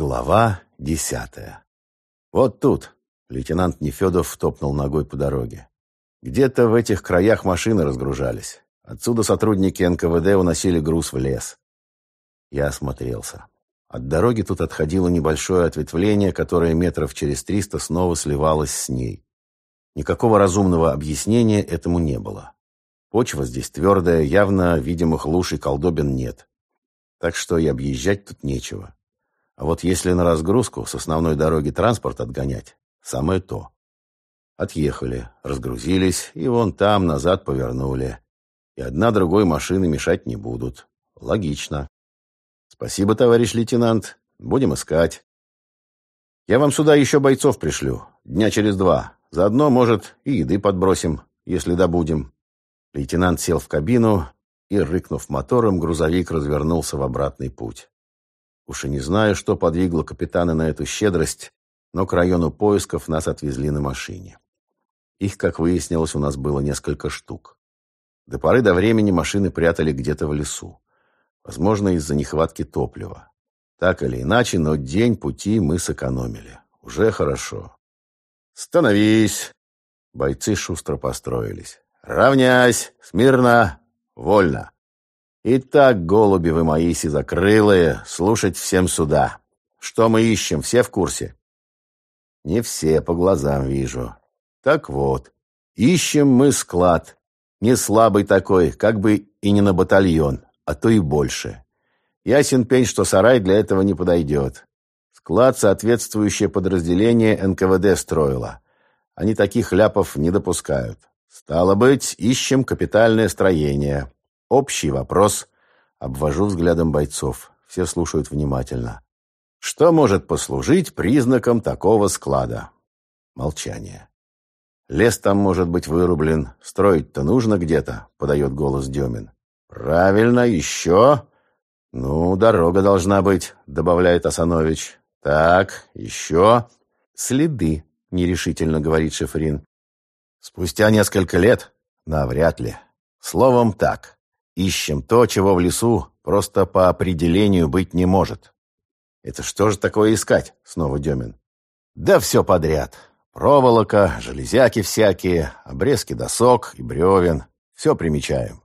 Глава десятая. Вот тут лейтенант Нефедов топнул ногой по дороге. Где-то в этих краях машины разгружались. Отсюда сотрудники НКВД уносили груз в лес. Я осмотрелся. От дороги тут отходило небольшое ответвление, которое метров через триста снова сливалось с ней. Никакого разумного объяснения этому не было. Почва здесь твердая, явно видимых луж и колдобин нет. Так что и объезжать тут нечего. А вот если на разгрузку с основной дороги транспорт отгонять, самое то. Отъехали, разгрузились, и вон там назад повернули. И одна другой машины мешать не будут. Логично. Спасибо, товарищ лейтенант. Будем искать. Я вам сюда еще бойцов пришлю. Дня через два. Заодно, может, и еды подбросим, если добудем. Лейтенант сел в кабину, и, рыкнув мотором, грузовик развернулся в обратный путь. Уж и не знаю, что подвигло капитана на эту щедрость, но к району поисков нас отвезли на машине. Их, как выяснилось, у нас было несколько штук. До поры до времени машины прятали где-то в лесу. Возможно, из-за нехватки топлива. Так или иначе, но день пути мы сэкономили. Уже хорошо. «Становись!» Бойцы шустро построились. «Равнясь! Смирно! Вольно!» Итак, голуби вы мои сизокрылые, слушать всем сюда. Что мы ищем, все в курсе? Не все, по глазам вижу. Так вот, ищем мы склад. Не слабый такой, как бы и не на батальон, а то и больше. Ясен пень, что сарай для этого не подойдет. Склад соответствующее подразделение НКВД строило. Они таких ляпов не допускают. Стало быть, ищем капитальное строение. Общий вопрос. Обвожу взглядом бойцов. Все слушают внимательно. Что может послужить признаком такого склада? Молчание. Лес там может быть вырублен. Строить-то нужно где-то, подает голос Демин. Правильно, еще? Ну, дорога должна быть, добавляет Асанович. Так, еще? Следы, нерешительно говорит Шефрин. Спустя несколько лет? Навряд ли. Словом, так. Ищем то, чего в лесу просто по определению быть не может. Это что же такое искать? Снова Демин. Да все подряд. Проволока, железяки всякие, обрезки досок и бревен. Все примечаем.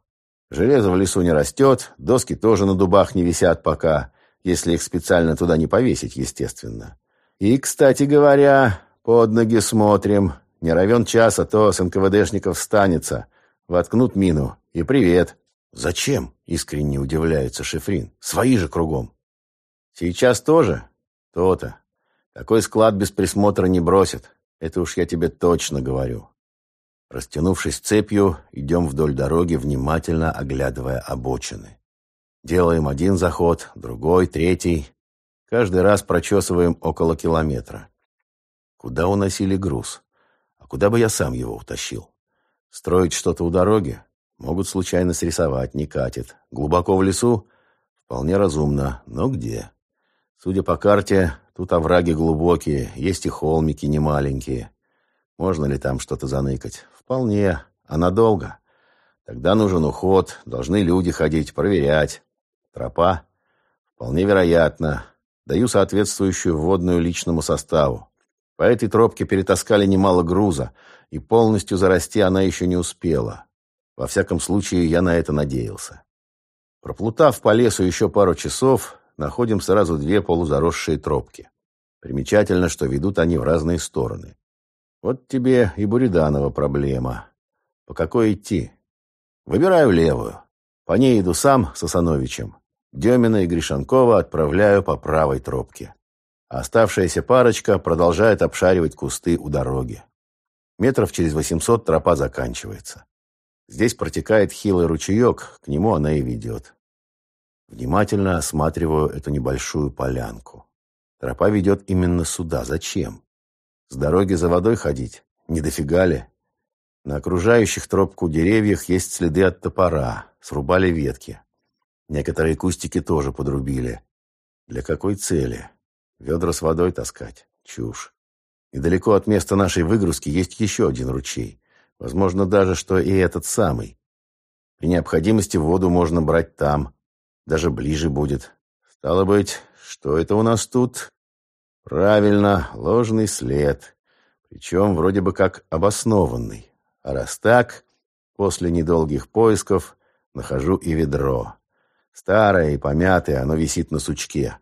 Железо в лесу не растет, доски тоже на дубах не висят пока, если их специально туда не повесить, естественно. И, кстати говоря, под ноги смотрим. Не равен час, а то с НКВДшников станется. Воткнут мину. И привет. «Зачем?» — искренне удивляется Шифрин. «Свои же кругом». «Сейчас тоже?» «То-то. Такой склад без присмотра не бросит. Это уж я тебе точно говорю». Растянувшись цепью, идем вдоль дороги, внимательно оглядывая обочины. Делаем один заход, другой, третий. Каждый раз прочесываем около километра. Куда уносили груз? А куда бы я сам его утащил? Строить что-то у дороги? Могут случайно срисовать, не катит. Глубоко в лесу? Вполне разумно. Но где? Судя по карте, тут овраги глубокие, есть и холмики немаленькие. Можно ли там что-то заныкать? Вполне. А надолго? Тогда нужен уход, должны люди ходить, проверять. Тропа? Вполне вероятно. Даю соответствующую вводную личному составу. По этой тропке перетаскали немало груза, и полностью зарасти она еще не успела. Во всяком случае, я на это надеялся. Проплутав по лесу еще пару часов, находим сразу две полузаросшие тропки. Примечательно, что ведут они в разные стороны. Вот тебе и Буриданова проблема. По какой идти? Выбираю левую. По ней иду сам с Осановичем. Демина и Гришанкова отправляю по правой тропке. А оставшаяся парочка продолжает обшаривать кусты у дороги. Метров через восемьсот тропа заканчивается. Здесь протекает хилый ручеек, к нему она и ведет. Внимательно осматриваю эту небольшую полянку. Тропа ведет именно сюда. Зачем? С дороги за водой ходить? Не дофига ли? На окружающих тропку деревьях есть следы от топора. Срубали ветки. Некоторые кустики тоже подрубили. Для какой цели? Ведра с водой таскать? Чушь. Недалеко от места нашей выгрузки есть еще один ручей. Возможно даже, что и этот самый. При необходимости воду можно брать там. Даже ближе будет. Стало быть, что это у нас тут? Правильно, ложный след. Причем вроде бы как обоснованный. А раз так, после недолгих поисков нахожу и ведро. Старое и помятое, оно висит на сучке.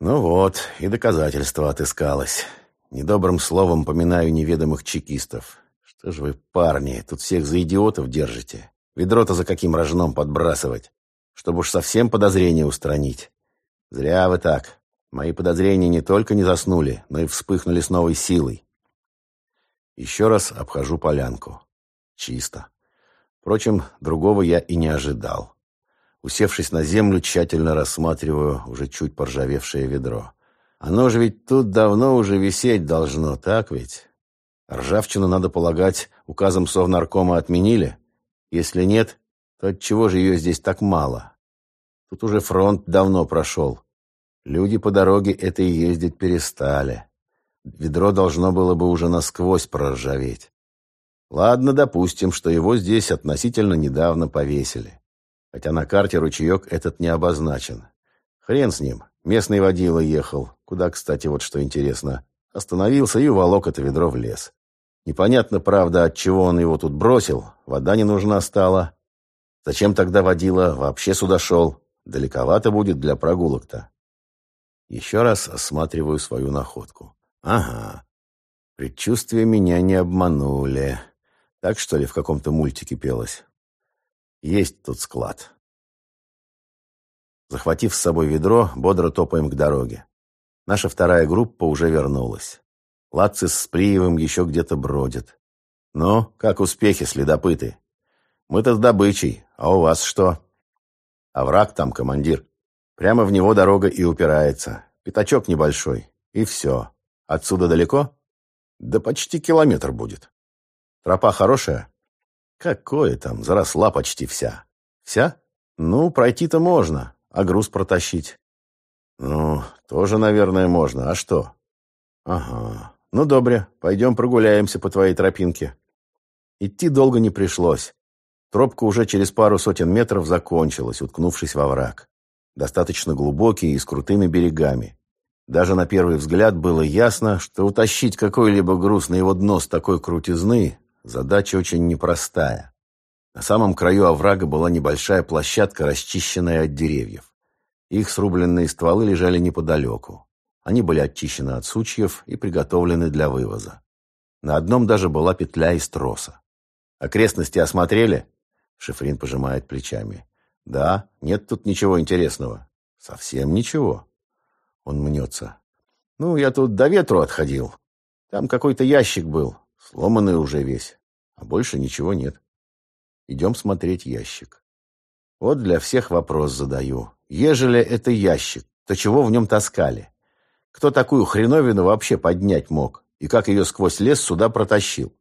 Ну вот, и доказательство отыскалось. Недобрым словом поминаю неведомых чекистов. Что ж вы, парни, тут всех за идиотов держите? Ведро-то за каким рожном подбрасывать? Чтобы уж совсем подозрение устранить. Зря вы так. Мои подозрения не только не заснули, но и вспыхнули с новой силой. Еще раз обхожу полянку. Чисто. Впрочем, другого я и не ожидал. Усевшись на землю, тщательно рассматриваю уже чуть поржавевшее ведро. Оно же ведь тут давно уже висеть должно, так ведь? Ржавчину, надо полагать, указом Совнаркома отменили? Если нет, то отчего же ее здесь так мало? Тут уже фронт давно прошел. Люди по дороге это и ездить перестали. Ведро должно было бы уже насквозь проржаветь. Ладно, допустим, что его здесь относительно недавно повесили. Хотя на карте ручеек этот не обозначен. Хрен с ним. Местный водила ехал. Куда, кстати, вот что интересно. Остановился и уволок это ведро в лес. Непонятно, правда, от чего он его тут бросил. Вода не нужна стала. Зачем тогда водила вообще сюда шел? Далековато будет для прогулок-то. Еще раз осматриваю свою находку. Ага. Предчувствия меня не обманули. Так, что ли, в каком-то мультике пелось? Есть тут склад. Захватив с собой ведро, бодро топаем к дороге. Наша вторая группа уже вернулась. Лацис с Приевым еще где-то бродят. Ну, как успехи, следопыты? Мы-то с добычей, а у вас что? А враг там, командир. Прямо в него дорога и упирается. Пятачок небольшой. И все. Отсюда далеко? Да почти километр будет. Тропа хорошая? Какое там, заросла почти вся. Вся? Ну, пройти-то можно а груз протащить. Ну, тоже, наверное, можно. А что? Ага. Ну, добре, пойдем прогуляемся по твоей тропинке. Идти долго не пришлось. Тропка уже через пару сотен метров закончилась, уткнувшись во враг. Достаточно глубокий и с крутыми берегами. Даже на первый взгляд было ясно, что утащить какой-либо груз на его дно с такой крутизны – задача очень непростая. На самом краю оврага была небольшая площадка, расчищенная от деревьев. Их срубленные стволы лежали неподалеку. Они были очищены от сучьев и приготовлены для вывоза. На одном даже была петля из троса. «Окрестности осмотрели?» Шифрин пожимает плечами. «Да, нет тут ничего интересного». «Совсем ничего». Он мнется. «Ну, я тут до ветру отходил. Там какой-то ящик был, сломанный уже весь. А больше ничего нет. Идем смотреть ящик. Вот для всех вопрос задаю. Ежели это ящик, то чего в нем таскали? Кто такую хреновину вообще поднять мог? И как ее сквозь лес сюда протащил?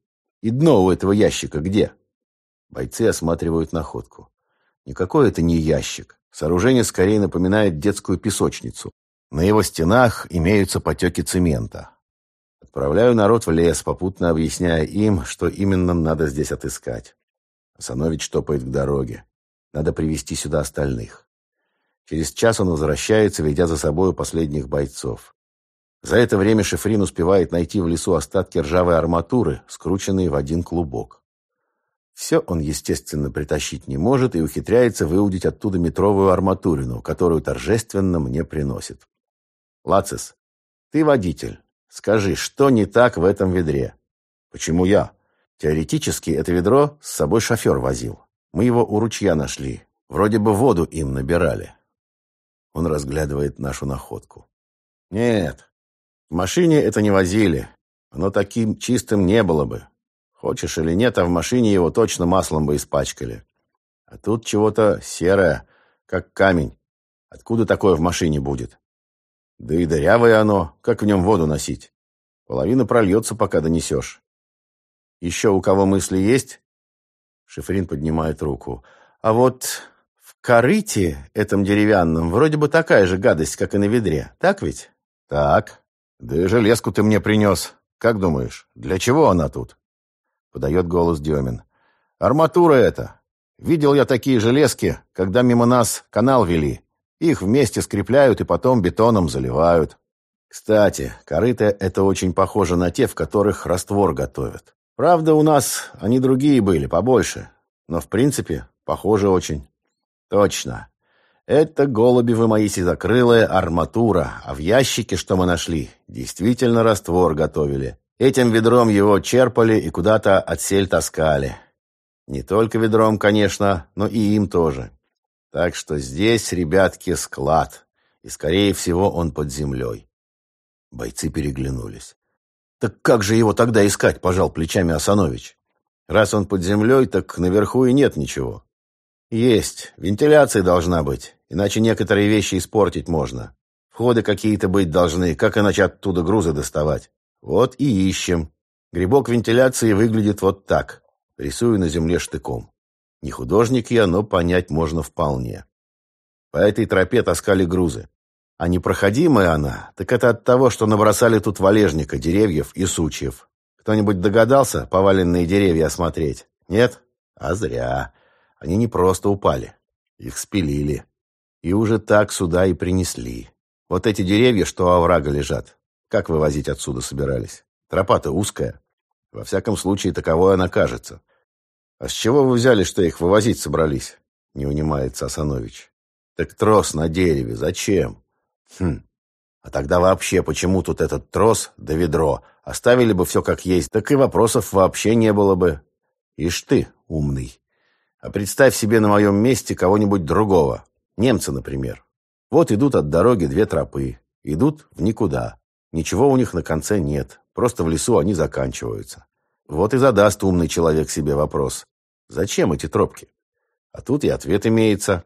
И дно у этого ящика где? Бойцы осматривают находку. Никакой это не ящик. Сооружение скорее напоминает детскую песочницу. На его стенах имеются потеки цемента. Отправляю народ в лес, попутно объясняя им, что именно надо здесь отыскать. Санович топает к дороге. Надо привести сюда остальных. Через час он возвращается, ведя за собой последних бойцов. За это время Шифрин успевает найти в лесу остатки ржавой арматуры, скрученные в один клубок. Все он, естественно, притащить не может и ухитряется выудить оттуда метровую арматурину, которую торжественно мне приносит. «Лацис, ты водитель. Скажи, что не так в этом ведре?» «Почему я?» «Теоретически это ведро с собой шофер возил. Мы его у ручья нашли. Вроде бы воду им набирали. Он разглядывает нашу находку. «Нет, в машине это не возили. Оно таким чистым не было бы. Хочешь или нет, а в машине его точно маслом бы испачкали. А тут чего-то серое, как камень. Откуда такое в машине будет? Да и дырявое оно, как в нем воду носить? Половина прольется, пока донесешь. Еще у кого мысли есть?» Шифрин поднимает руку. «А вот корыте, этом деревянном, вроде бы такая же гадость, как и на ведре. Так ведь? Так. Да и железку ты мне принес. Как думаешь, для чего она тут? Подает голос Демин. Арматура это. Видел я такие железки, когда мимо нас канал вели. Их вместе скрепляют и потом бетоном заливают. Кстати, корыто — это очень похоже на те, в которых раствор готовят. Правда, у нас они другие были, побольше. Но, в принципе, похоже очень. Точно. Это голуби вы мои сизокрылая арматура, а в ящике, что мы нашли, действительно раствор готовили. Этим ведром его черпали и куда-то отсель таскали. Не только ведром, конечно, но и им тоже. Так что здесь, ребятки, склад. И, скорее всего, он под землей. Бойцы переглянулись. «Так как же его тогда искать?» – пожал плечами Асанович. «Раз он под землей, так наверху и нет ничего». «Есть. Вентиляция должна быть, иначе некоторые вещи испортить можно. Входы какие-то быть должны, как иначе оттуда грузы доставать. Вот и ищем. Грибок вентиляции выглядит вот так. Рисую на земле штыком. Не художник я, но понять можно вполне. По этой тропе таскали грузы. А непроходимая она, так это от того, что набросали тут валежника, деревьев и сучьев. Кто-нибудь догадался поваленные деревья осмотреть? Нет? А зря. Они не просто упали. Их спилили. И уже так сюда и принесли. Вот эти деревья, что у оврага лежат. Как вывозить отсюда собирались? Тропа-то узкая. Во всяком случае, таковой она кажется. А с чего вы взяли, что их вывозить собрались? Не унимается Асанович. Так трос на дереве. Зачем? Хм. А тогда вообще почему тут этот трос да ведро? Оставили бы все как есть, так и вопросов вообще не было бы. Ишь ты, умный. А представь себе на моем месте кого-нибудь другого. Немца, например. Вот идут от дороги две тропы. Идут в никуда. Ничего у них на конце нет. Просто в лесу они заканчиваются. Вот и задаст умный человек себе вопрос. Зачем эти тропки? А тут и ответ имеется.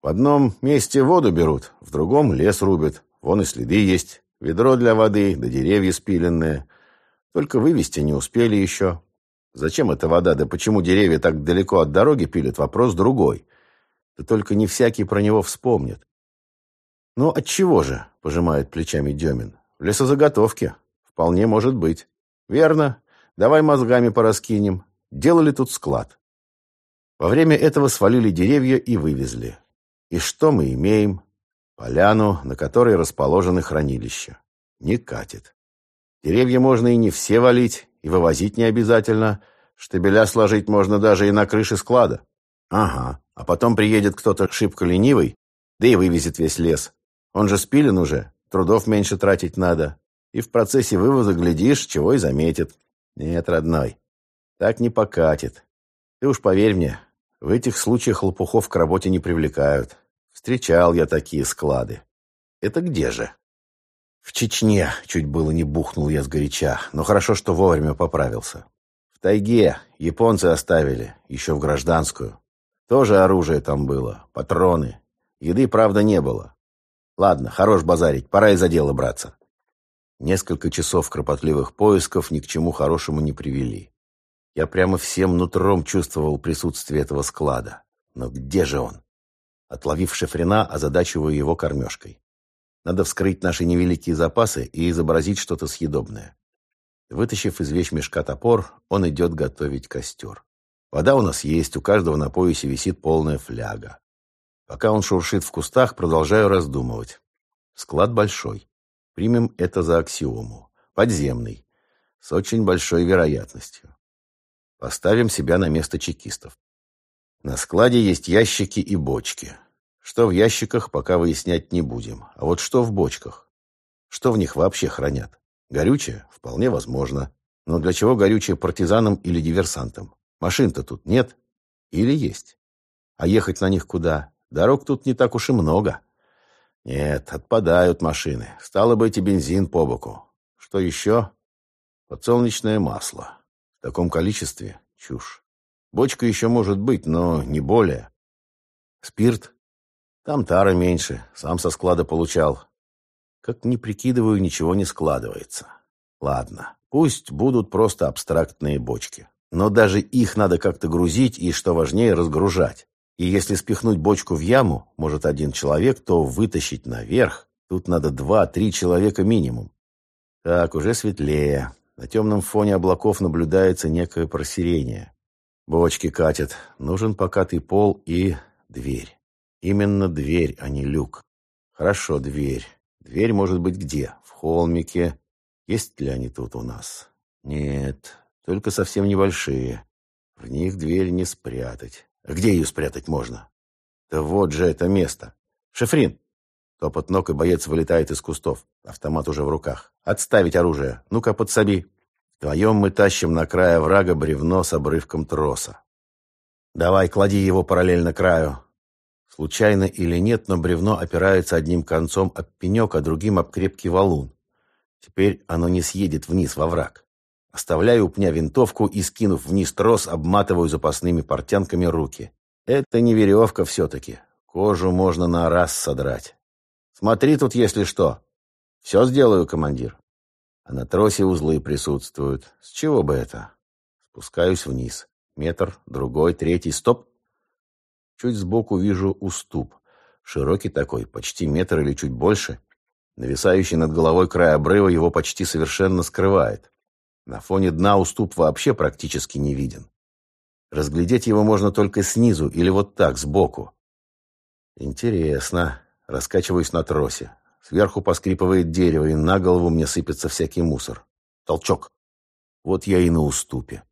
В одном месте воду берут, в другом лес рубят. Вон и следы есть. Ведро для воды, да деревья спиленные. Только вывести не успели еще. Зачем эта вода, да почему деревья так далеко от дороги пилят, вопрос другой. Да только не всякий про него вспомнит. «Ну, от чего же?» – пожимает плечами Демин. «В лесозаготовке. Вполне может быть». «Верно. Давай мозгами пораскинем. Делали тут склад». Во время этого свалили деревья и вывезли. И что мы имеем? Поляну, на которой расположены хранилища. Не катит. Деревья можно и не все валить, и вывозить не обязательно. Штабеля сложить можно даже и на крыше склада. Ага, а потом приедет кто-то шибко ленивый, да и вывезет весь лес. Он же спилен уже, трудов меньше тратить надо. И в процессе вывоза, глядишь, чего и заметит. Нет, родной, так не покатит. Ты уж поверь мне, в этих случаях лопухов к работе не привлекают. Встречал я такие склады. Это где же? В Чечне чуть было не бухнул я сгоряча, но хорошо, что вовремя поправился. В тайге японцы оставили, еще в гражданскую. Тоже оружие там было, патроны. Еды, правда, не было. Ладно, хорош базарить, пора и за дело браться. Несколько часов кропотливых поисков ни к чему хорошему не привели. Я прямо всем нутром чувствовал присутствие этого склада. Но где же он? Отловив шифрена, озадачиваю его кормежкой. Надо вскрыть наши невеликие запасы и изобразить что-то съедобное. Вытащив из вещмешка топор, он идет готовить костер. Вода у нас есть, у каждого на поясе висит полная фляга. Пока он шуршит в кустах, продолжаю раздумывать. Склад большой. Примем это за аксиому. Подземный. С очень большой вероятностью. Поставим себя на место чекистов. На складе есть ящики и бочки. Что в ящиках, пока выяснять не будем. А вот что в бочках? Что в них вообще хранят? Горючее? Вполне возможно. Но для чего горючее партизанам или диверсантам? Машин-то тут нет. Или есть? А ехать на них куда? Дорог тут не так уж и много. Нет, отпадают машины. Стало быть, и бензин по боку. Что еще? Подсолнечное масло. В таком количестве чушь. Бочка еще может быть, но не более. Спирт? Там тара меньше, сам со склада получал. Как ни прикидываю, ничего не складывается. Ладно, пусть будут просто абстрактные бочки. Но даже их надо как-то грузить и, что важнее, разгружать. И если спихнуть бочку в яму, может один человек, то вытащить наверх тут надо два-три человека минимум. Так, уже светлее. На темном фоне облаков наблюдается некое просерение. Бочки катят. Нужен покатый пол и дверь. Именно дверь, а не люк. Хорошо, дверь. Дверь может быть где? В холмике. Есть ли они тут у нас? Нет, только совсем небольшие. В них дверь не спрятать. А где ее спрятать можно? Да вот же это место. Шефрин! Топот ног, и боец вылетает из кустов. Автомат уже в руках. «Отставить оружие! Ну-ка, подсоби!» Вдвоем мы тащим на края врага бревно с обрывком троса. «Давай, клади его параллельно краю». Случайно или нет, но бревно опирается одним концом об пенек, а другим об крепкий валун. Теперь оно не съедет вниз во враг. Оставляю у пня винтовку и, скинув вниз трос, обматываю запасными портянками руки. Это не веревка все-таки. Кожу можно на раз содрать. Смотри тут, если что. Все сделаю, командир. А на тросе узлы присутствуют. С чего бы это? Спускаюсь вниз. Метр, другой, третий. Стоп. Чуть сбоку вижу уступ. Широкий такой, почти метр или чуть больше. Нависающий над головой край обрыва его почти совершенно скрывает. На фоне дна уступ вообще практически не виден. Разглядеть его можно только снизу или вот так, сбоку. Интересно. Раскачиваюсь на тросе. Сверху поскрипывает дерево, и на голову мне сыпется всякий мусор. Толчок. Вот я и на уступе.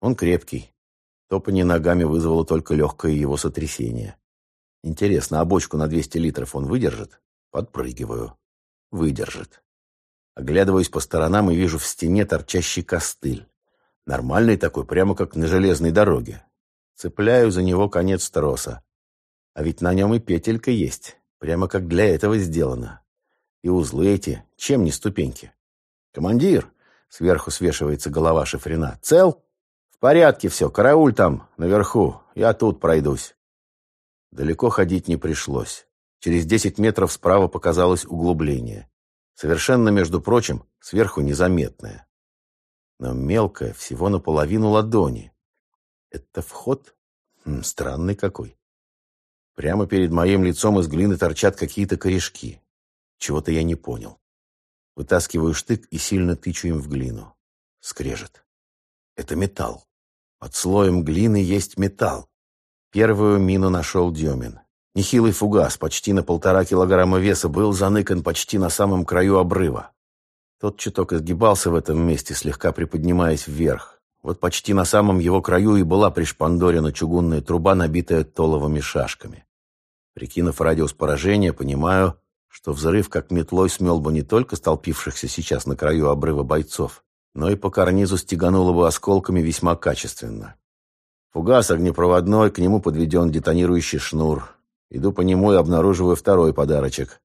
Он крепкий. Топание ногами вызвало только легкое его сотрясение. Интересно, а бочку на 200 литров он выдержит? Подпрыгиваю. Выдержит. Оглядываюсь по сторонам и вижу в стене торчащий костыль. Нормальный такой, прямо как на железной дороге. Цепляю за него конец троса. А ведь на нем и петелька есть. Прямо как для этого сделано. И узлы эти, чем не ступеньки. «Командир!» — сверху свешивается голова шифрена. «Цел?» «В порядке все, карауль там, наверху. Я тут пройдусь». Далеко ходить не пришлось. Через десять метров справа показалось углубление. Совершенно, между прочим, сверху незаметное. Но мелкое, всего наполовину ладони. Это вход? Хм, странный какой. Прямо перед моим лицом из глины торчат какие-то корешки. Чего-то я не понял. Вытаскиваю штык и сильно тычу им в глину. Скрежет. Это металл. Под слоем глины есть металл. Первую мину нашел Демин. Нехилый фугас, почти на полтора килограмма веса, был заныкан почти на самом краю обрыва. Тот чуток изгибался в этом месте, слегка приподнимаясь вверх. Вот почти на самом его краю и была пришпандорена чугунная труба, набитая толовыми шашками. Прикинув радиус поражения, понимаю, что взрыв как метлой смел бы не только столпившихся сейчас на краю обрыва бойцов, но и по карнизу стегануло бы осколками весьма качественно. Фугас огнепроводной, к нему подведен детонирующий шнур. Иду по нему и обнаруживаю второй подарочек.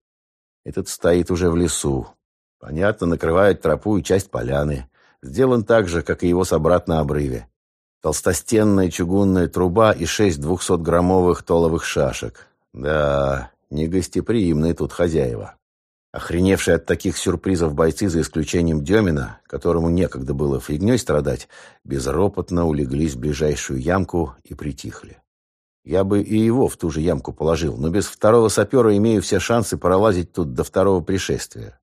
Этот стоит уже в лесу. Понятно, накрывает тропу и часть поляны. Сделан так же, как и его собрат на обрыве. Толстостенная чугунная труба и шесть двухсотграммовых толовых шашек. Да, негостеприимные тут хозяева. Охреневшие от таких сюрпризов бойцы, за исключением Демина, которому некогда было фигней страдать, безропотно улеглись в ближайшую ямку и притихли. Я бы и его в ту же ямку положил, но без второго сапера имею все шансы пролазить тут до второго пришествия.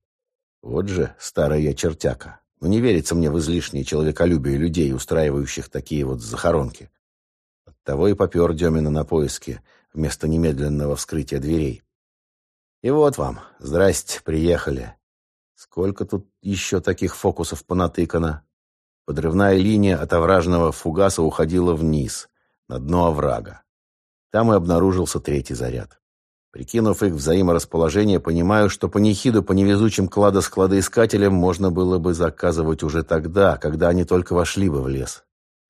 Вот же старая чертяка. Но не верится мне в излишнее человеколюбие людей, устраивающих такие вот захоронки. Оттого и попер Демина на поиски, вместо немедленного вскрытия дверей. И вот вам, здрасте, приехали. Сколько тут еще таких фокусов понатыкано? Подрывная линия от овражного фугаса уходила вниз, на дно оврага. Там и обнаружился третий заряд. Прикинув их взаиморасположение, понимаю, что панихиду по невезучим кладоскладоискателям можно было бы заказывать уже тогда, когда они только вошли бы в лес.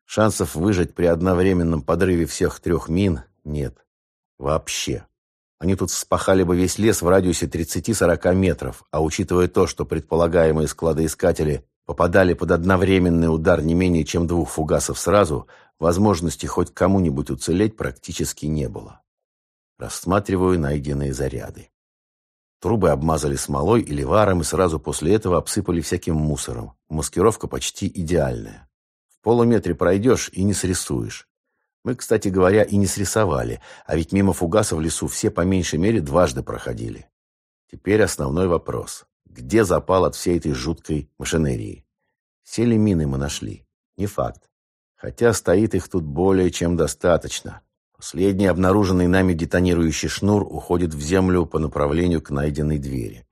Шансов выжить при одновременном подрыве всех трех мин нет. Вообще. Они тут спахали бы весь лес в радиусе 30-40 метров, а учитывая то, что предполагаемые складоискатели попадали под одновременный удар не менее чем двух фугасов сразу, возможности хоть кому-нибудь уцелеть практически не было. Рассматриваю найденные заряды. Трубы обмазали смолой или варом и сразу после этого обсыпали всяким мусором. Маскировка почти идеальная. В полуметре пройдешь и не срисуешь. Мы, кстати говоря, и не срисовали, а ведь мимо фугаса в лесу все по меньшей мере дважды проходили. Теперь основной вопрос. Где запал от всей этой жуткой машинерии? Все ли мины мы нашли? Не факт. Хотя стоит их тут более чем достаточно. Последний обнаруженный нами детонирующий шнур уходит в землю по направлению к найденной двери.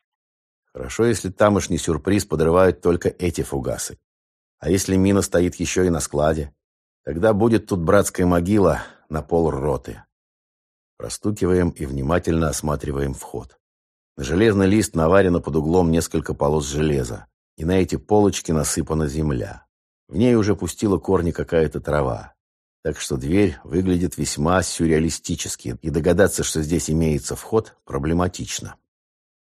Хорошо, если тамошний сюрприз подрывают только эти фугасы. А если мина стоит еще и на складе? Тогда будет тут братская могила на пол роты. Простукиваем и внимательно осматриваем вход. На железный лист наварено под углом несколько полос железа, и на эти полочки насыпана земля. В ней уже пустила корни какая-то трава. Так что дверь выглядит весьма сюрреалистически, и догадаться, что здесь имеется вход, проблематично.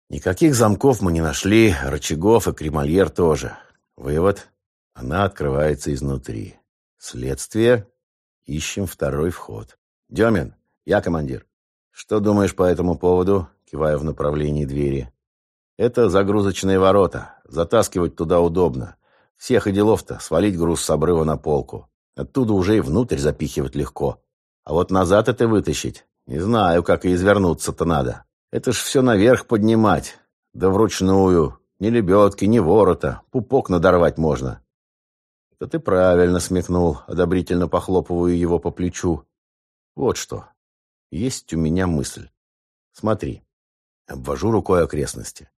Никаких замков мы не нашли, рычагов и кремольер тоже. Вывод – она открывается изнутри. Следствие – ищем второй вход. Демин, я командир. Что думаешь по этому поводу? кивая в направлении двери. «Это загрузочные ворота. Затаскивать туда удобно. Всех и делов-то свалить груз с обрыва на полку. Оттуда уже и внутрь запихивать легко. А вот назад это вытащить. Не знаю, как и извернуться-то надо. Это ж все наверх поднимать. Да вручную. Ни лебедки, ни ворота. Пупок надорвать можно». «Это ты правильно смекнул», — одобрительно похлопываю его по плечу. «Вот что. Есть у меня мысль. Смотри. Обвожу рукой окрестности.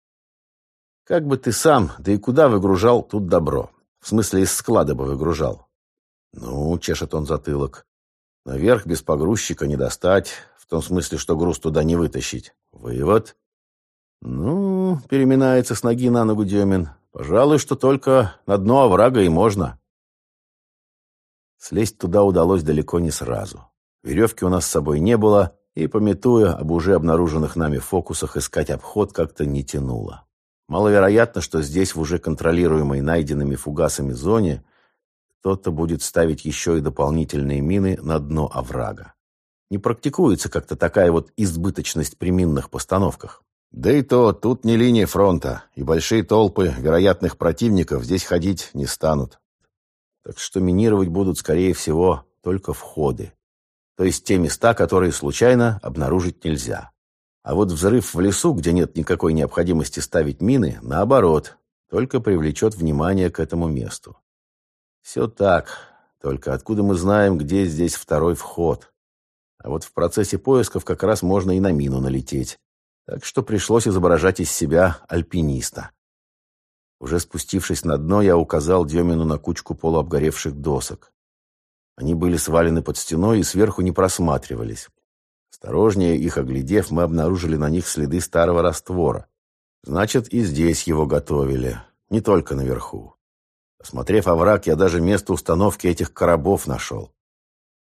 Как бы ты сам, да и куда выгружал тут добро? В смысле, из склада бы выгружал. Ну, чешет он затылок. Наверх без погрузчика не достать, в том смысле, что груз туда не вытащить. Вывод. Ну, переминается с ноги на ногу Демин. Пожалуй, что только на дно оврага и можно. Слезть туда удалось далеко не сразу. Веревки у нас с собой не было, и, пометуя об уже обнаруженных нами фокусах, искать обход как-то не тянуло. Маловероятно, что здесь, в уже контролируемой найденными фугасами зоне, кто-то будет ставить еще и дополнительные мины на дно оврага. Не практикуется как-то такая вот избыточность при минных постановках. Да и то, тут не линия фронта, и большие толпы вероятных противников здесь ходить не станут. Так что минировать будут, скорее всего, только входы то есть те места, которые случайно обнаружить нельзя. А вот взрыв в лесу, где нет никакой необходимости ставить мины, наоборот, только привлечет внимание к этому месту. Все так, только откуда мы знаем, где здесь второй вход? А вот в процессе поисков как раз можно и на мину налететь. Так что пришлось изображать из себя альпиниста. Уже спустившись на дно, я указал Демину на кучку полуобгоревших досок. Они были свалены под стеной и сверху не просматривались. Осторожнее их оглядев, мы обнаружили на них следы старого раствора. Значит, и здесь его готовили, не только наверху. Осмотрев овраг, я даже место установки этих коробов нашел.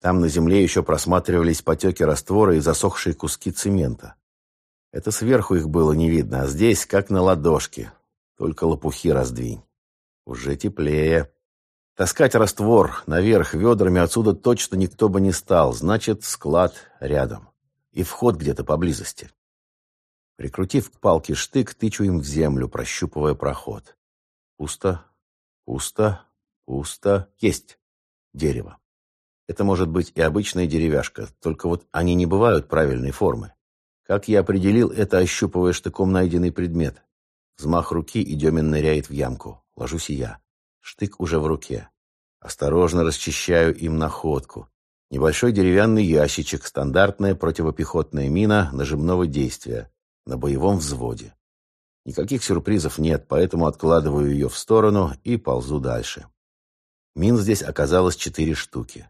Там на земле еще просматривались потеки раствора и засохшие куски цемента. Это сверху их было не видно, а здесь, как на ладошке. Только лопухи раздвинь. Уже теплее. Таскать раствор наверх ведрами отсюда точно никто бы не стал, значит, склад рядом. И вход где-то поблизости. Прикрутив к палке штык, тычу им в землю, прощупывая проход. Пусто, пусто, пусто. Есть. Дерево. Это может быть и обычная деревяшка, только вот они не бывают правильной формы. Как я определил, это ощупывая штыком найденный предмет. Взмах руки, и Демин ныряет в ямку. Ложусь и я. Штык уже в руке. Осторожно расчищаю им находку. Небольшой деревянный ящичек, стандартная противопехотная мина нажимного действия, на боевом взводе. Никаких сюрпризов нет, поэтому откладываю ее в сторону и ползу дальше. Мин здесь оказалось четыре штуки.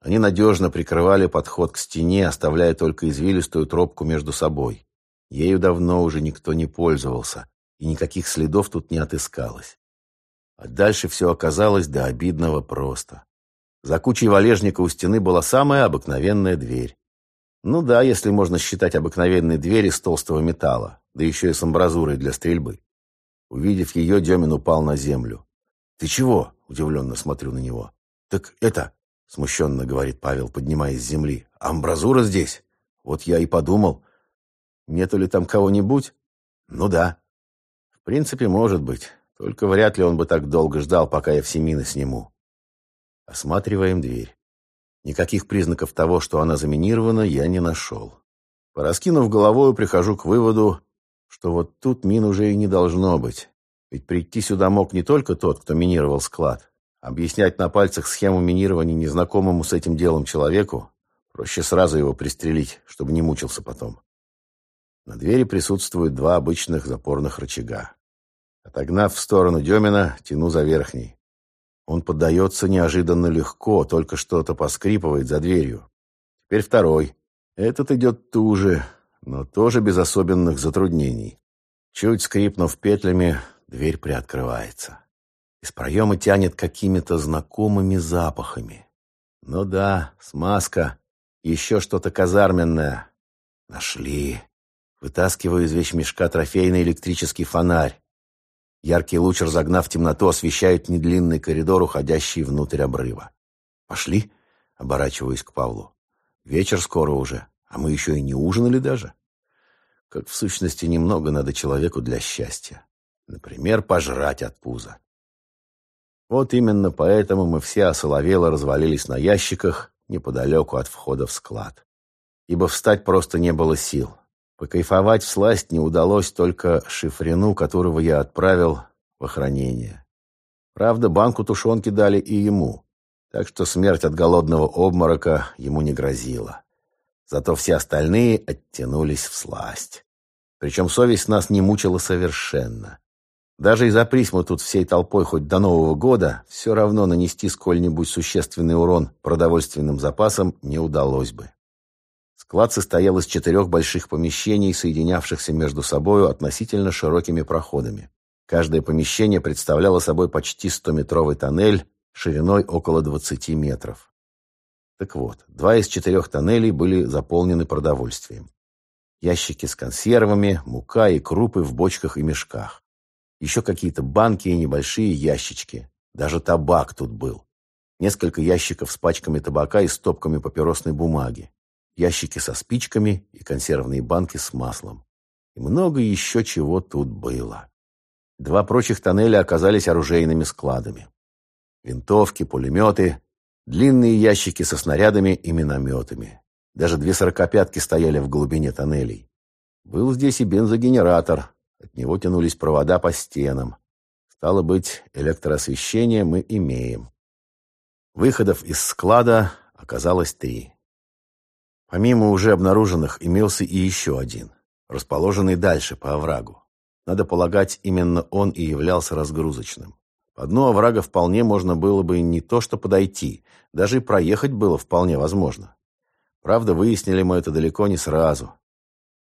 Они надежно прикрывали подход к стене, оставляя только извилистую тропку между собой. Ею давно уже никто не пользовался, и никаких следов тут не отыскалось. А дальше все оказалось до обидного просто. За кучей валежника у стены была самая обыкновенная дверь. Ну да, если можно считать обыкновенной двери из толстого металла, да еще и с амбразурой для стрельбы. Увидев ее, Демин упал на землю. «Ты чего?» – удивленно смотрю на него. «Так это...» – смущенно говорит Павел, поднимаясь с земли. «Амбразура здесь? Вот я и подумал. Нету ли там кого-нибудь?» «Ну да». «В принципе, может быть. Только вряд ли он бы так долго ждал, пока я все мины сниму. Осматриваем дверь. Никаких признаков того, что она заминирована, я не нашел. Пораскинув головой, прихожу к выводу, что вот тут мин уже и не должно быть. Ведь прийти сюда мог не только тот, кто минировал склад. Объяснять на пальцах схему минирования незнакомому с этим делом человеку проще сразу его пристрелить, чтобы не мучился потом. На двери присутствуют два обычных запорных рычага. Отогнав в сторону Демина, тяну за верхний. Он поддается неожиданно легко, только что-то поскрипывает за дверью. Теперь второй. Этот идет туже, но тоже без особенных затруднений. Чуть скрипнув петлями, дверь приоткрывается. Из проема тянет какими-то знакомыми запахами. Ну да, смазка, еще что-то казарменное. Нашли. Вытаскиваю из вещмешка трофейный электрический фонарь. Яркий луч, разогнав темноту, освещает недлинный коридор, уходящий внутрь обрыва. «Пошли?» — оборачиваюсь к Павлу. «Вечер скоро уже, а мы еще и не ужинали даже». Как в сущности немного надо человеку для счастья. Например, пожрать от пуза. Вот именно поэтому мы все осоловело развалились на ящиках неподалеку от входа в склад. Ибо встать просто не было сил. Покайфовать в сласть не удалось только Шифрину, которого я отправил в охранение. Правда, банку тушенки дали и ему, так что смерть от голодного обморока ему не грозила. Зато все остальные оттянулись в сласть. Причем совесть нас не мучила совершенно. Даже из-за мы тут всей толпой хоть до Нового года, все равно нанести сколь-нибудь существенный урон продовольственным запасам не удалось бы. Склад состоял из четырех больших помещений, соединявшихся между собою относительно широкими проходами. Каждое помещение представляло собой почти 100-метровый тоннель шириной около 20 метров. Так вот, два из четырех тоннелей были заполнены продовольствием. Ящики с консервами, мука и крупы в бочках и мешках. Еще какие-то банки и небольшие ящички. Даже табак тут был. Несколько ящиков с пачками табака и стопками папиросной бумаги ящики со спичками и консервные банки с маслом. И много еще чего тут было. Два прочих тоннеля оказались оружейными складами. Винтовки, пулеметы, длинные ящики со снарядами и минометами. Даже две сорокопятки стояли в глубине тоннелей. Был здесь и бензогенератор. От него тянулись провода по стенам. Стало быть, электроосвещение мы имеем. Выходов из склада оказалось три. Помимо уже обнаруженных имелся и еще один, расположенный дальше по оврагу. Надо полагать, именно он и являлся разгрузочным. По дну оврага вполне можно было бы не то что подойти, даже и проехать было вполне возможно. Правда, выяснили мы это далеко не сразу.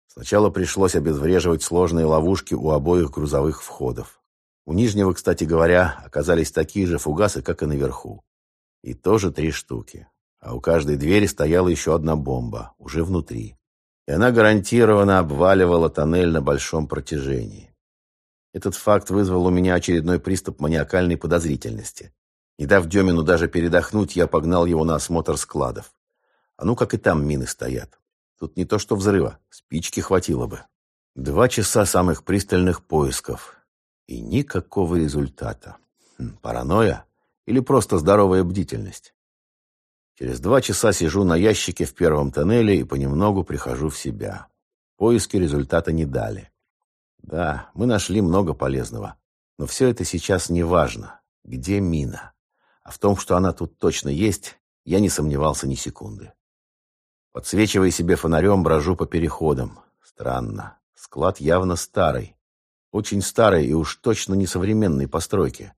Сначала пришлось обезвреживать сложные ловушки у обоих грузовых входов. У нижнего, кстати говоря, оказались такие же фугасы, как и наверху. И тоже три штуки а у каждой двери стояла еще одна бомба, уже внутри. И она гарантированно обваливала тоннель на большом протяжении. Этот факт вызвал у меня очередной приступ маниакальной подозрительности. Не дав Демину даже передохнуть, я погнал его на осмотр складов. А ну как и там мины стоят. Тут не то что взрыва, спички хватило бы. Два часа самых пристальных поисков. И никакого результата. Хм, паранойя или просто здоровая бдительность? Через два часа сижу на ящике в первом тоннеле и понемногу прихожу в себя. Поиски результата не дали. Да, мы нашли много полезного. Но все это сейчас не важно. Где мина? А в том, что она тут точно есть, я не сомневался ни секунды. Подсвечивая себе фонарем, брожу по переходам. Странно. Склад явно старый. Очень старый и уж точно не современной постройки.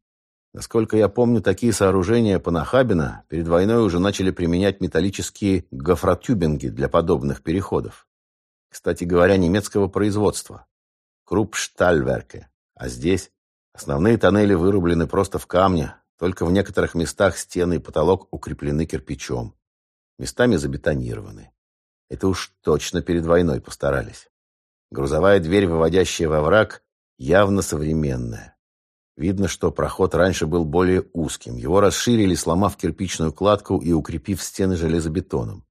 Насколько я помню, такие сооружения по Нахабино перед войной уже начали применять металлические гофротюбинги для подобных переходов. Кстати говоря, немецкого производства. Крупштальверке. А здесь основные тоннели вырублены просто в камне, только в некоторых местах стены и потолок укреплены кирпичом. Местами забетонированы. Это уж точно перед войной постарались. Грузовая дверь, выводящая во враг, явно современная. Видно, что проход раньше был более узким. Его расширили, сломав кирпичную кладку и укрепив стены железобетоном.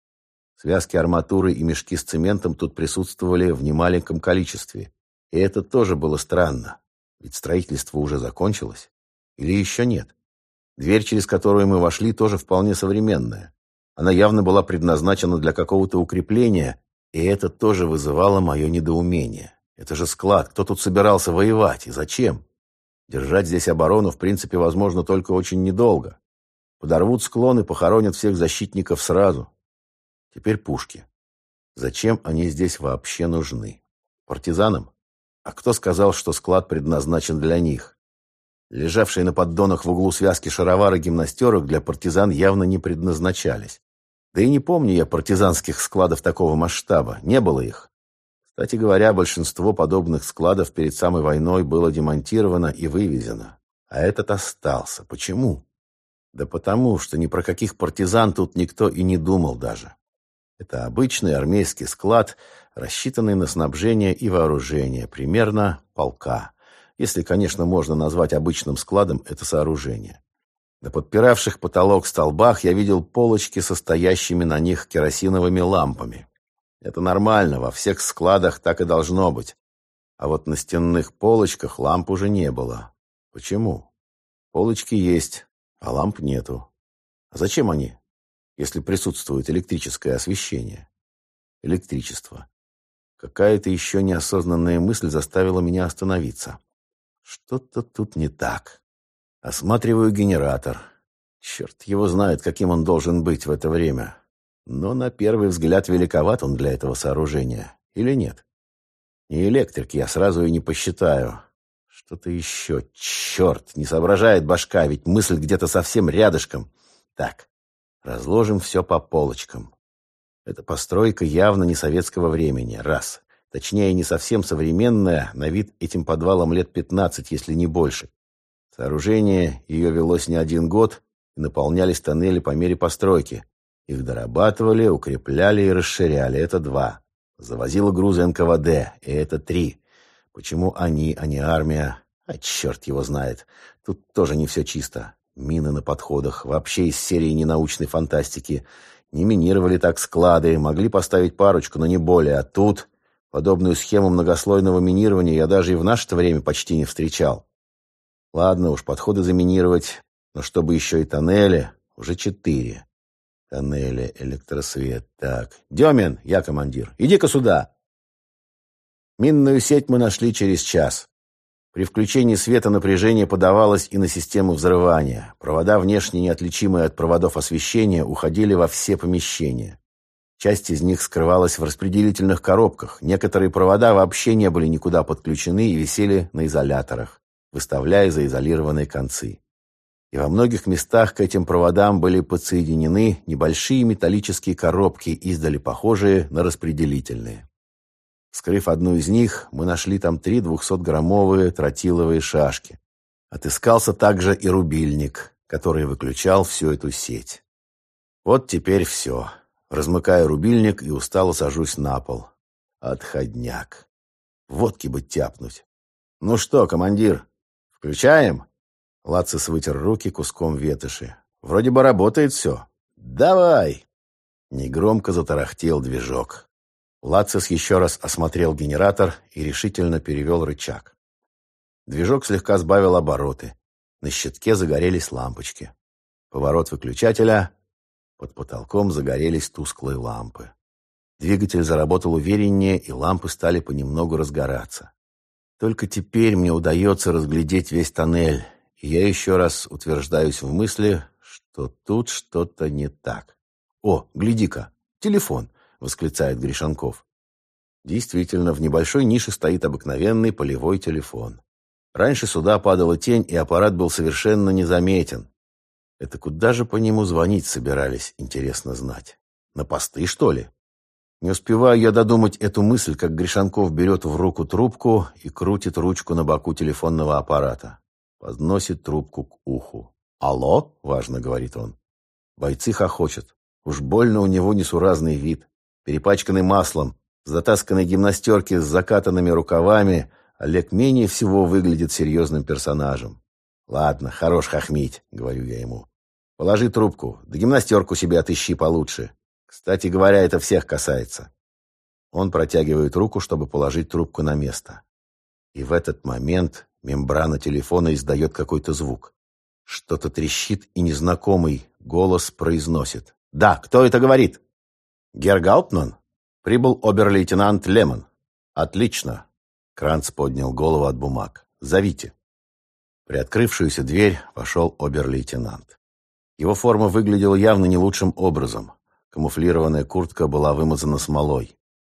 Связки арматуры и мешки с цементом тут присутствовали в немаленьком количестве. И это тоже было странно. Ведь строительство уже закончилось. Или еще нет? Дверь, через которую мы вошли, тоже вполне современная. Она явно была предназначена для какого-то укрепления, и это тоже вызывало мое недоумение. Это же склад. Кто тут собирался воевать и зачем? Держать здесь оборону, в принципе, возможно только очень недолго. Подорвут склоны, похоронят всех защитников сразу. Теперь пушки. Зачем они здесь вообще нужны? Партизанам? А кто сказал, что склад предназначен для них? Лежавшие на поддонах в углу связки шаровары гимнастерок для партизан явно не предназначались. Да и не помню я партизанских складов такого масштаба, не было их. Кстати говоря, большинство подобных складов перед самой войной было демонтировано и вывезено. А этот остался. Почему? Да потому, что ни про каких партизан тут никто и не думал даже. Это обычный армейский склад, рассчитанный на снабжение и вооружение, примерно полка. Если, конечно, можно назвать обычным складом это сооружение. На подпиравших потолок столбах я видел полочки со стоящими на них керосиновыми лампами. Это нормально, во всех складах так и должно быть. А вот на стенных полочках ламп уже не было. Почему? Полочки есть, а ламп нету. А зачем они, если присутствует электрическое освещение? Электричество. Какая-то еще неосознанная мысль заставила меня остановиться. Что-то тут не так. Осматриваю генератор. Черт его знает, каким он должен быть в это время. Но на первый взгляд великоват он для этого сооружения. Или нет? Не электрик, я сразу и не посчитаю. Что-то еще. Черт, не соображает башка, ведь мысль где-то совсем рядышком. Так, разложим все по полочкам. Эта постройка явно не советского времени. Раз. Точнее, не совсем современная, на вид этим подвалом лет 15, если не больше. Сооружение ее велось не один год, и наполнялись тоннели по мере постройки. Их дорабатывали, укрепляли и расширяли. Это два. Завозила грузы НКВД, и это три. Почему они, а не армия? А черт его знает. Тут тоже не все чисто. Мины на подходах, вообще из серии ненаучной фантастики. Не минировали так склады, могли поставить парочку, но не более. А тут подобную схему многослойного минирования я даже и в наше время почти не встречал. Ладно уж, подходы заминировать, но чтобы еще и тоннели, уже четыре. Тоннели, электросвет. Так, Демин, я командир, иди-ка сюда. Минную сеть мы нашли через час. При включении света напряжение подавалось и на систему взрывания. Провода, внешне неотличимые от проводов освещения, уходили во все помещения. Часть из них скрывалась в распределительных коробках. Некоторые провода вообще не были никуда подключены и висели на изоляторах выставляя заизолированные концы. И во многих местах к этим проводам были подсоединены небольшие металлические коробки, издали похожие на распределительные. Скрыв одну из них, мы нашли там три двухсотграммовые тротиловые шашки. Отыскался также и рубильник, который выключал всю эту сеть. Вот теперь все. Размыкаю рубильник и устало сажусь на пол. Отходняк. Водки бы тяпнуть. Ну что, командир, «Включаем?» Лацис вытер руки куском ветоши. «Вроде бы работает все. Давай!» Негромко затарахтел движок. Лацис еще раз осмотрел генератор и решительно перевел рычаг. Движок слегка сбавил обороты. На щитке загорелись лампочки. Поворот выключателя. Под потолком загорелись тусклые лампы. Двигатель заработал увереннее, и лампы стали понемногу разгораться. Только теперь мне удается разглядеть весь тоннель, я еще раз утверждаюсь в мысли, что тут что-то не так. «О, гляди-ка, телефон!» — восклицает Гришанков. Действительно, в небольшой нише стоит обыкновенный полевой телефон. Раньше сюда падала тень, и аппарат был совершенно незаметен. Это куда же по нему звонить собирались, интересно знать? На посты, что ли? Не успеваю я додумать эту мысль, как Гришанков берет в руку трубку и крутит ручку на боку телефонного аппарата. Подносит трубку к уху. «Алло?» — важно говорит он. Бойцы хохочут. Уж больно у него несуразный вид. Перепачканный маслом, с затасканной гимнастерки с закатанными рукавами, Олег менее всего выглядит серьезным персонажем. «Ладно, хорош хохмить», — говорю я ему. «Положи трубку, да гимнастерку себе отыщи получше. Кстати говоря, это всех касается. Он протягивает руку, чтобы положить трубку на место. И в этот момент мембрана телефона издает какой-то звук. Что-то трещит, и незнакомый голос произносит. «Да, кто это говорит?» «Герр Гауптман?» «Прибыл обер-лейтенант Лемон». «Отлично». Кранц поднял голову от бумаг. «Зовите». При открывшуюся дверь вошел обер-лейтенант. Его форма выглядела явно не лучшим образом. Камуфлированная куртка была вымазана смолой.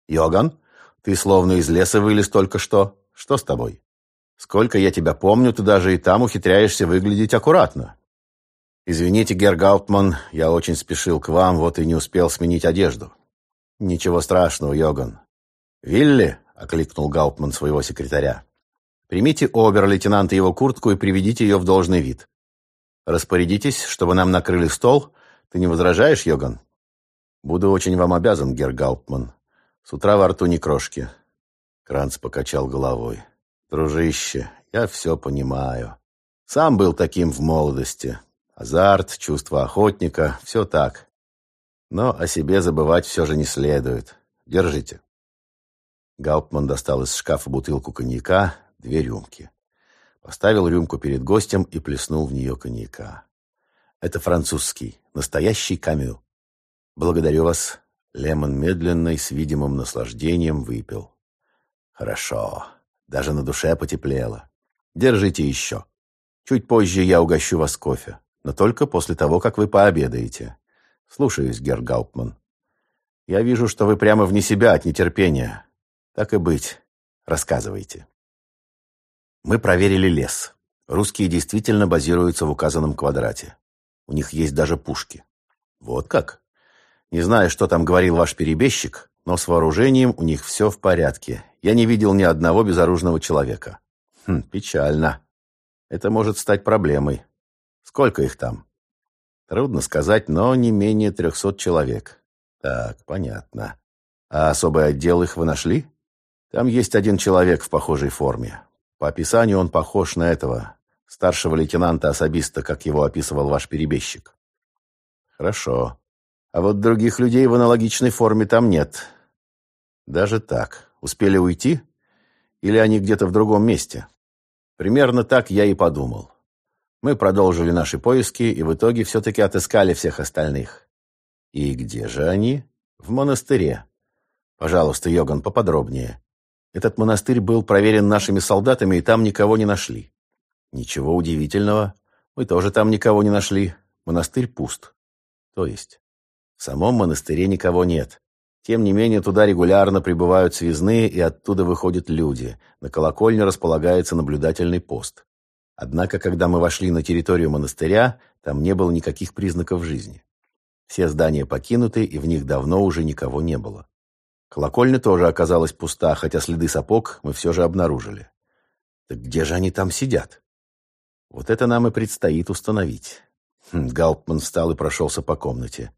«Йоган, Ты словно из леса вылез только что. Что с тобой? Сколько я тебя помню, ты даже и там ухитряешься выглядеть аккуратно. Извините, Герр Гауптман, я очень спешил к вам, вот и не успел сменить одежду. Ничего страшного, Йоган. Вилли, окликнул Гауптман своего секретаря. Примите обер-лейтенанта его куртку и приведите ее в должный вид. Распорядитесь, чтобы нам накрыли стол. Ты не возражаешь, Йоган? Буду очень вам обязан, Герр Гауптман. С утра во рту ни крошки. Кранц покачал головой. Дружище, я все понимаю. Сам был таким в молодости. Азарт, чувство охотника, все так. Но о себе забывать все же не следует. Держите. Гауптман достал из шкафа бутылку коньяка, две рюмки. Поставил рюмку перед гостем и плеснул в нее коньяка. Это французский, настоящий камю. Благодарю вас. Лемон медленно и с видимым наслаждением выпил. Хорошо. Даже на душе потеплело. Держите еще. Чуть позже я угощу вас кофе, но только после того, как вы пообедаете. Слушаюсь, Герр Гауптман. Я вижу, что вы прямо вне себя от нетерпения. Так и быть. Рассказывайте. Мы проверили лес. Русские действительно базируются в указанном квадрате. У них есть даже пушки. Вот как? Не знаю, что там говорил ваш перебежчик, но с вооружением у них все в порядке. Я не видел ни одного безоружного человека. Хм, печально. Это может стать проблемой. Сколько их там? Трудно сказать, но не менее трехсот человек. Так, понятно. А особый отдел их вы нашли? Там есть один человек в похожей форме. По описанию он похож на этого, старшего лейтенанта-особиста, как его описывал ваш перебежчик. Хорошо. А вот других людей в аналогичной форме там нет. Даже так. Успели уйти? Или они где-то в другом месте? Примерно так я и подумал. Мы продолжили наши поиски и в итоге все-таки отыскали всех остальных. И где же они? В монастыре. Пожалуйста, Йоган, поподробнее. Этот монастырь был проверен нашими солдатами, и там никого не нашли. Ничего удивительного. Мы тоже там никого не нашли. Монастырь пуст. То есть, в самом монастыре никого нет. Тем не менее, туда регулярно прибывают связные, и оттуда выходят люди. На колокольне располагается наблюдательный пост. Однако, когда мы вошли на территорию монастыря, там не было никаких признаков жизни. Все здания покинуты, и в них давно уже никого не было. Колокольня тоже оказалась пуста, хотя следы сапог мы все же обнаружили. Так где же они там сидят? Вот это нам и предстоит установить. Хм, Гауптман встал и прошелся по комнате.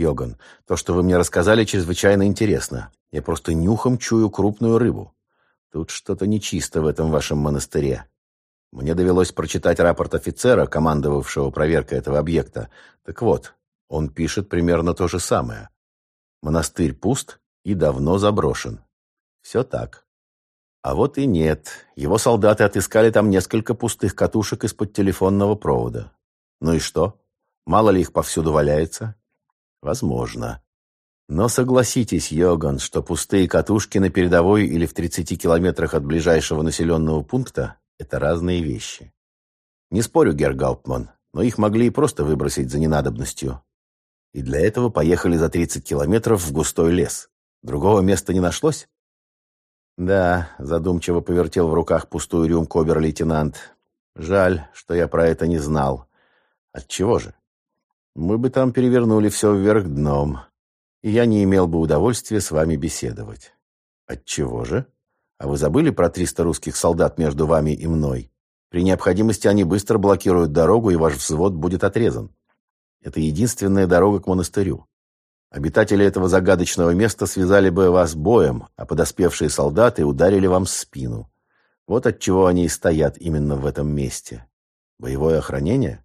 Йоган, то, что вы мне рассказали, чрезвычайно интересно. Я просто нюхом чую крупную рыбу. Тут что-то нечисто в этом вашем монастыре. Мне довелось прочитать рапорт офицера, командовавшего проверкой этого объекта. Так вот, он пишет примерно то же самое. Монастырь пуст и давно заброшен. Все так. А вот и нет. Его солдаты отыскали там несколько пустых катушек из-под телефонного провода. Ну и что? Мало ли их повсюду валяется? Возможно. Но согласитесь, Йоган, что пустые катушки на передовой или в 30 километрах от ближайшего населенного пункта – это разные вещи. Не спорю, Герр Гауптман, но их могли и просто выбросить за ненадобностью. И для этого поехали за 30 километров в густой лес. Другого места не нашлось? Да, задумчиво повертел в руках пустую рюмку обер-лейтенант. Жаль, что я про это не знал. Отчего же? Мы бы там перевернули все вверх дном, и я не имел бы удовольствия с вами беседовать. Отчего же? А вы забыли про триста русских солдат между вами и мной? При необходимости они быстро блокируют дорогу, и ваш взвод будет отрезан. Это единственная дорога к монастырю. Обитатели этого загадочного места связали бы вас боем, а подоспевшие солдаты ударили вам в спину. Вот отчего они и стоят именно в этом месте. Боевое охранение?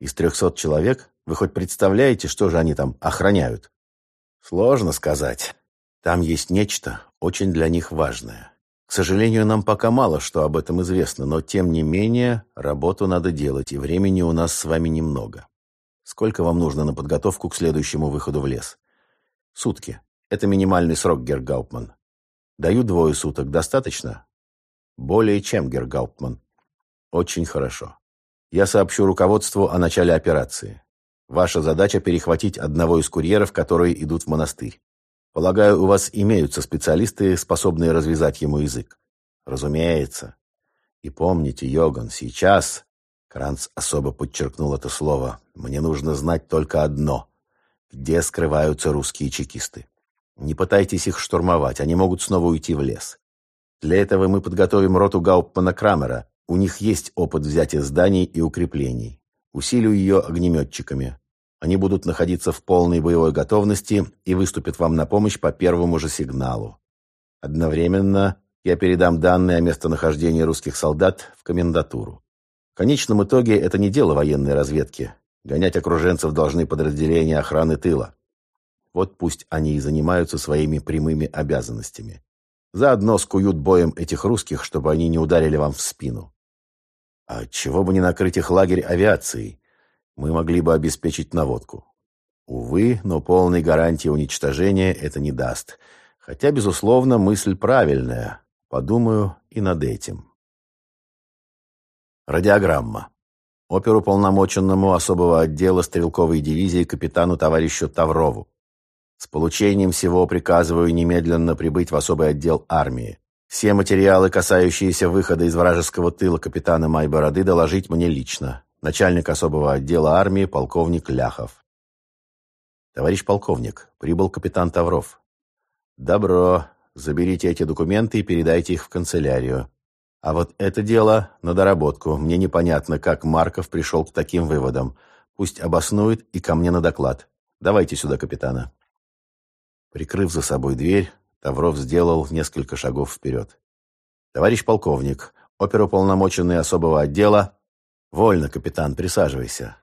Из трехсот человек вы хоть представляете, что же они там охраняют? Сложно сказать. Там есть нечто очень для них важное. К сожалению, нам пока мало что об этом известно, но тем не менее работу надо делать, и времени у нас с вами немного. Сколько вам нужно на подготовку к следующему выходу в лес? Сутки. Это минимальный срок, Гергауптман. Даю двое суток. Достаточно? Более чем, Гергауптман. Очень хорошо. Я сообщу руководству о начале операции. Ваша задача перехватить одного из курьеров, которые идут в монастырь. Полагаю, у вас имеются специалисты, способные развязать ему язык. Разумеется. И помните, Йоган, сейчас, Кранц особо подчеркнул это слово, мне нужно знать только одно. Где скрываются русские чекисты? Не пытайтесь их штурмовать, они могут снова уйти в лес. Для этого мы подготовим роту Гауптмана Крамера. У них есть опыт взятия зданий и укреплений. Усилю ее огнеметчиками. Они будут находиться в полной боевой готовности и выступят вам на помощь по первому же сигналу. Одновременно я передам данные о местонахождении русских солдат в комендатуру. В конечном итоге это не дело военной разведки. Гонять окруженцев должны подразделения охраны тыла. Вот пусть они и занимаются своими прямыми обязанностями. Заодно скуют боем этих русских, чтобы они не ударили вам в спину. А чего бы не накрыть их лагерь авиацией? Мы могли бы обеспечить наводку. Увы, но полной гарантии уничтожения это не даст. Хотя, безусловно, мысль правильная. Подумаю и над этим. Радиограмма. Оперуполномоченному особого отдела стрелковой дивизии капитану товарищу Таврову. С получением всего приказываю немедленно прибыть в особый отдел армии. Все материалы, касающиеся выхода из вражеского тыла капитана Майбороды, доложить мне лично. Начальник особого отдела армии, полковник Ляхов. Товарищ полковник, прибыл капитан Тавров. Добро. Заберите эти документы и передайте их в канцелярию. А вот это дело на доработку. Мне непонятно, как Марков пришел к таким выводам. Пусть обоснует и ко мне на доклад. Давайте сюда капитана. Прикрыв за собой дверь, Тавров сделал несколько шагов вперед. «Товарищ полковник, оперуполномоченный особого отдела...» «Вольно, капитан, присаживайся.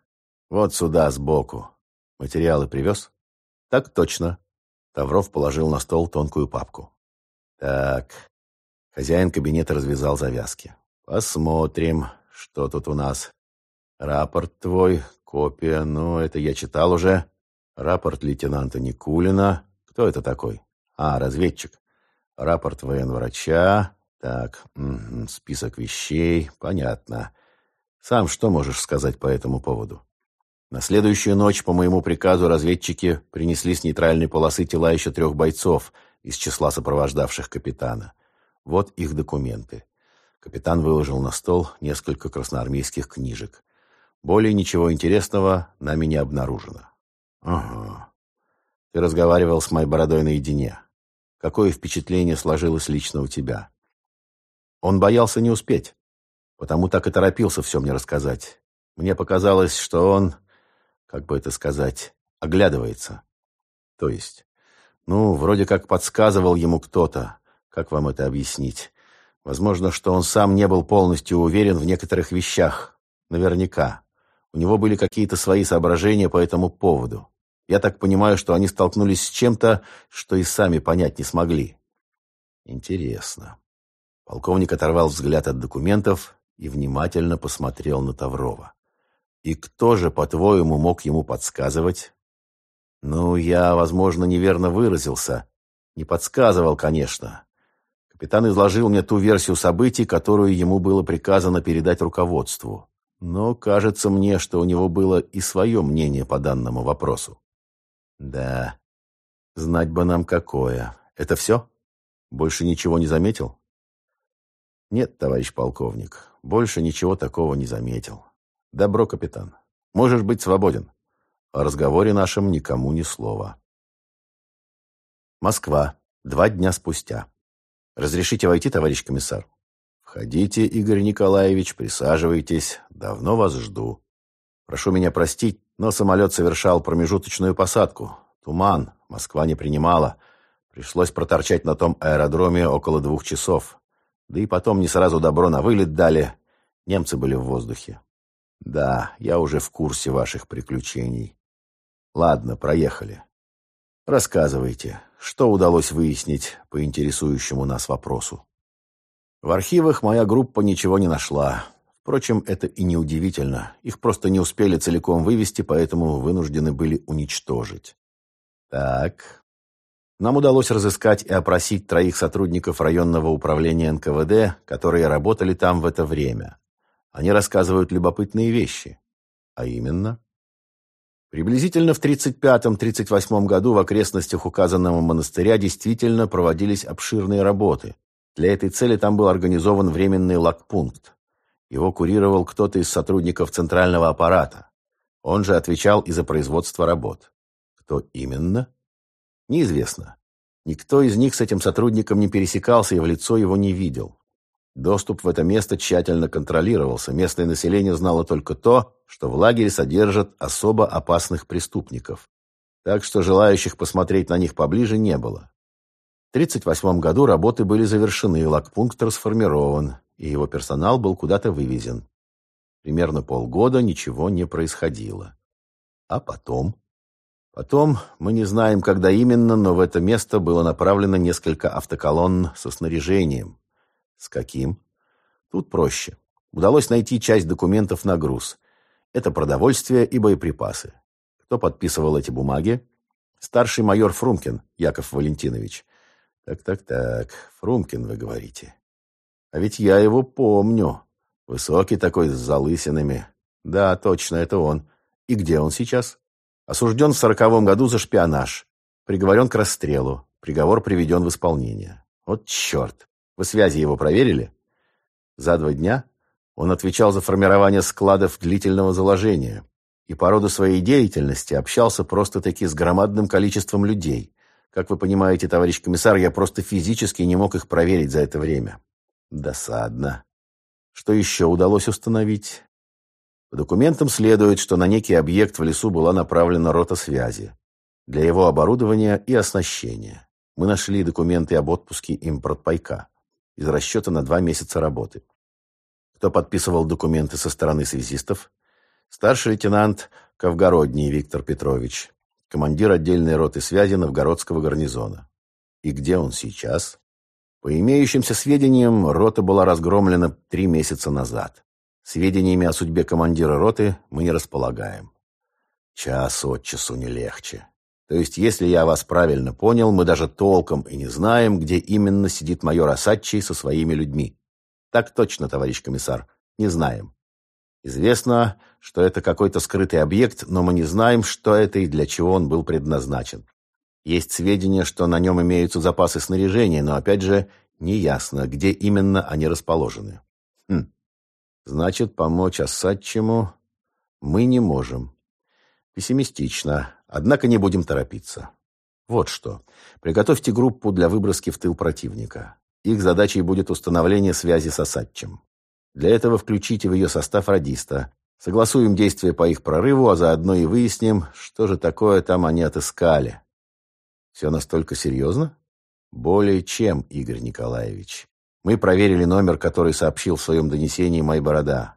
Вот сюда, сбоку. Материалы привез?» «Так точно». Тавров положил на стол тонкую папку. «Так, Хозяин кабинета развязал завязки. «Посмотрим, что тут у нас. Рапорт твой, копия, ну, это я читал уже. Рапорт лейтенанта Никулина. Кто это такой? А, разведчик. Рапорт военврача. Так, угу, список вещей. Понятно. Сам что можешь сказать по этому поводу?» На следующую ночь по моему приказу разведчики принесли с нейтральной полосы тела еще трех бойцов из числа сопровождавших капитана. Вот их документы. Капитан выложил на стол несколько красноармейских книжек. Более ничего интересного нами не обнаружено. Ага. Ты разговаривал с моей бородой наедине. Какое впечатление сложилось лично у тебя? Он боялся не успеть, потому так и торопился все мне рассказать. Мне показалось, что он, как бы это сказать, оглядывается. То есть, ну, вроде как подсказывал ему кто-то, как вам это объяснить? Возможно, что он сам не был полностью уверен в некоторых вещах. Наверняка. У него были какие-то свои соображения по этому поводу. Я так понимаю, что они столкнулись с чем-то, что и сами понять не смогли. Интересно. Полковник оторвал взгляд от документов и внимательно посмотрел на Таврова. И кто же, по-твоему, мог ему подсказывать? Ну, я, возможно, неверно выразился. Не подсказывал, конечно. Капитан изложил мне ту версию событий, которую ему было приказано передать руководству. Но кажется мне, что у него было и свое мнение по данному вопросу. Да, знать бы нам какое. Это все? Больше ничего не заметил? Нет, товарищ полковник, больше ничего такого не заметил. Добро, капитан. Можешь быть свободен. О разговоре нашем никому ни слова. Москва. Два дня спустя. «Разрешите войти, товарищ комиссар?» «Входите, Игорь Николаевич, присаживайтесь. Давно вас жду. Прошу меня простить, но самолет совершал промежуточную посадку. Туман, Москва не принимала. Пришлось проторчать на том аэродроме около двух часов. Да и потом не сразу добро на вылет дали. Немцы были в воздухе. Да, я уже в курсе ваших приключений. Ладно, проехали. Рассказывайте, что удалось выяснить по интересующему нас вопросу. В архивах моя группа ничего не нашла. Впрочем, это и не удивительно. Их просто не успели целиком вывести, поэтому вынуждены были уничтожить. Так. Нам удалось разыскать и опросить троих сотрудников районного управления НКВД, которые работали там в это время. Они рассказывают любопытные вещи. А именно, Приблизительно в 35-38 году в окрестностях указанного монастыря действительно проводились обширные работы. Для этой цели там был организован временный лагпункт. Его курировал кто-то из сотрудников центрального аппарата. Он же отвечал и за производство работ. Кто именно? Неизвестно. Никто из них с этим сотрудником не пересекался и в лицо его не видел. Доступ в это место тщательно контролировался. Местное население знало только то, что в лагере содержат особо опасных преступников. Так что желающих посмотреть на них поближе не было. В 1938 году работы были завершены, лагпункт расформирован, и его персонал был куда-то вывезен. Примерно полгода ничего не происходило. А потом... Потом, мы не знаем, когда именно, но в это место было направлено несколько автоколонн со снаряжением. С каким? Тут проще. Удалось найти часть документов на груз. Это продовольствие и боеприпасы. Кто подписывал эти бумаги? Старший майор Фрумкин, Яков Валентинович. Так-так-так, Фрумкин, вы говорите. А ведь я его помню. Высокий такой, с залысинами. Да, точно, это он. И где он сейчас? Осужден в сороковом году за шпионаж. Приговорен к расстрелу. Приговор приведен в исполнение. Вот черт. Вы связи его проверили? За два дня он отвечал за формирование складов длительного заложения и по роду своей деятельности общался просто-таки с громадным количеством людей. Как вы понимаете, товарищ комиссар, я просто физически не мог их проверить за это время. Досадно. Что еще удалось установить? По документам следует, что на некий объект в лесу была направлена рота связи для его оборудования и оснащения. Мы нашли документы об отпуске импортпайка из расчета на два месяца работы. Кто подписывал документы со стороны связистов? Старший лейтенант Ковгородний Виктор Петрович, командир отдельной роты связи Новгородского гарнизона. И где он сейчас? По имеющимся сведениям, рота была разгромлена три месяца назад. Сведениями о судьбе командира роты мы не располагаем. Час от часу не легче. То есть, если я вас правильно понял, мы даже толком и не знаем, где именно сидит майор Асадчий со своими людьми. Так точно, товарищ комиссар, не знаем. Известно, что это какой-то скрытый объект, но мы не знаем, что это и для чего он был предназначен. Есть сведения, что на нем имеются запасы снаряжения, но, опять же, неясно, где именно они расположены. Хм. Значит, помочь Асадчему мы не можем. Пессимистично. Однако не будем торопиться. Вот что. Приготовьте группу для выброски в тыл противника. Их задачей будет установление связи с Осадчем. Для этого включите в ее состав радиста. Согласуем действия по их прорыву, а заодно и выясним, что же такое там они отыскали. Все настолько серьезно? Более чем, Игорь Николаевич. Мы проверили номер, который сообщил в своем донесении Майборода.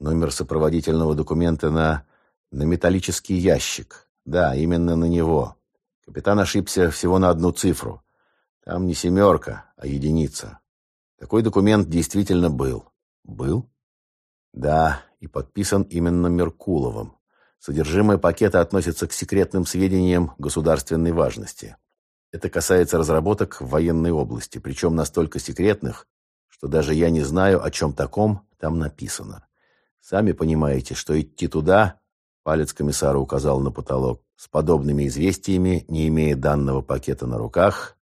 Номер сопроводительного документа на, на металлический ящик. Да, именно на него. Капитан ошибся всего на одну цифру. Там не семерка, а единица. Такой документ действительно был. Был? Да, и подписан именно Меркуловым. Содержимое пакета относится к секретным сведениям государственной важности. Это касается разработок в военной области, причем настолько секретных, что даже я не знаю, о чем таком там написано. Сами понимаете, что идти туда Палец комиссара указал на потолок. С подобными известиями, не имея данного пакета на руках,